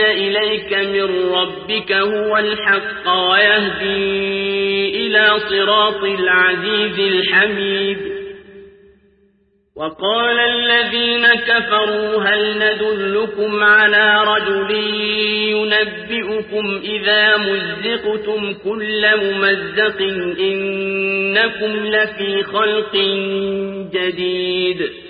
أنزل إليك من ربك هو الحق ويهدي إلى صراط العزيز الحميد. وقال الذين كفروا هل ندلكم على رجل ينبئكم إذا مزقتم كل ممزق إنكم لفي خلق جديد.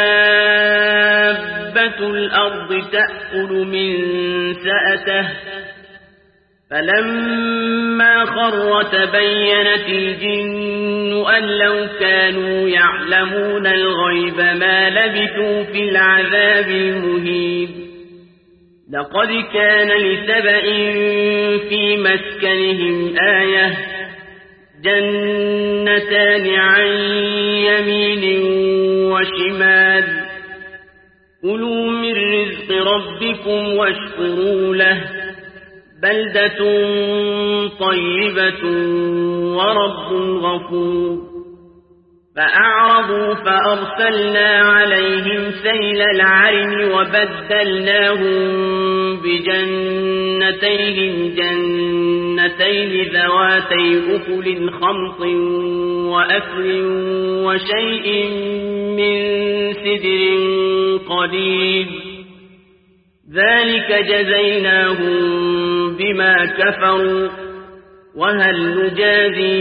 الأرض تأكل من سأته. فلما خر تبينت الجن أن لو كانوا يعلمون الغيب ما لبثوا في العذاب المهين. لقد كان لسبأ في مسكنهم آية جنتان عن يمين وشمال. كلوا من رزق ربكم واشكروا له بلدة طيبة ورب غفور فأعرضوا فأرسلنا عليهم سيل العرم وبدلناهم بجنتيهم جنتين ذواتي أكل خمط وأكل وشيء من سدر قليل. ذلك جزيناهم بما كفروا. وهل نجازي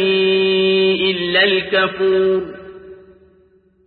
إلا الكفور؟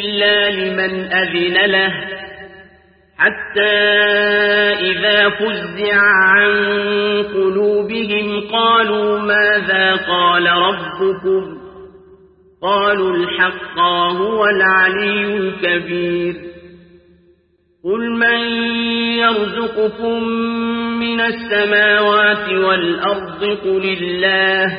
إلا لمن أذن له حتى إذا فزع عن قلوبهم قالوا ماذا قال ربكم؟ قالوا الحق هو العلي الكبير. قل من يرزقكم من السماوات والأرض؟ قل الله.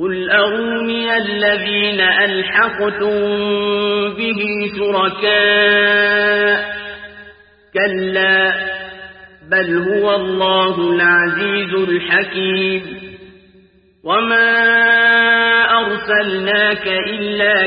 قل أروني الذين ألحقتم به شركاء كلا بل هو الله العزيز الحكيم وما أرسلناك إلا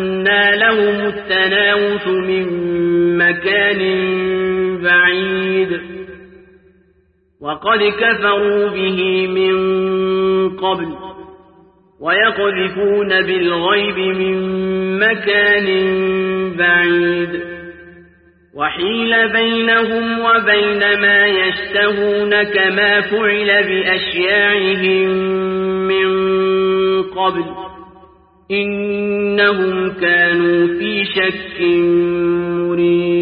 لهم التناوش من مكان بعيد وقد كفروا به من قبل ويقذفون بالغيب من مكان بعيد وحيل بينهم وبين ما يشتهون كما فعل بأشياعهم من قبل إنهم كانوا في شك مريد